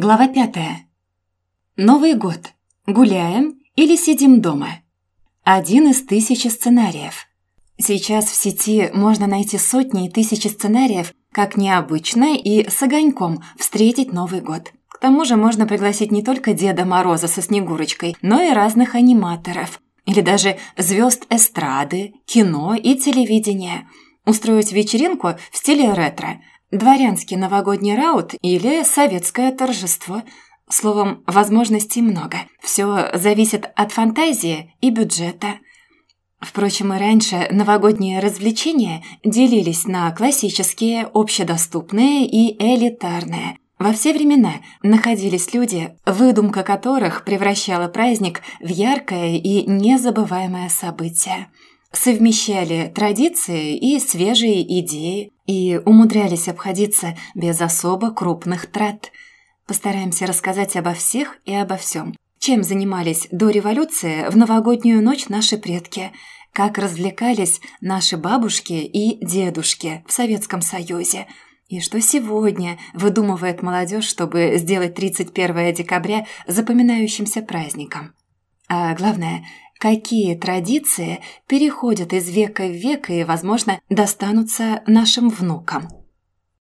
Глава пятая. Новый год. Гуляем или сидим дома? Один из тысячи сценариев. Сейчас в сети можно найти сотни и тысячи сценариев, как необычно и с огоньком встретить Новый год. К тому же можно пригласить не только Деда Мороза со Снегурочкой, но и разных аниматоров. Или даже звезд эстрады, кино и телевидения. Устроить вечеринку в стиле ретро – Дворянский новогодний раут или советское торжество. Словом, возможностей много. Все зависит от фантазии и бюджета. Впрочем, и раньше новогодние развлечения делились на классические, общедоступные и элитарные. Во все времена находились люди, выдумка которых превращала праздник в яркое и незабываемое событие совмещали традиции и свежие идеи и умудрялись обходиться без особо крупных трат. Постараемся рассказать обо всех и обо всем. Чем занимались до революции в новогоднюю ночь наши предки, как развлекались наши бабушки и дедушки в Советском Союзе, и что сегодня выдумывает молодежь, чтобы сделать 31 декабря запоминающимся праздником. А главное – какие традиции переходят из века в век и, возможно, достанутся нашим внукам.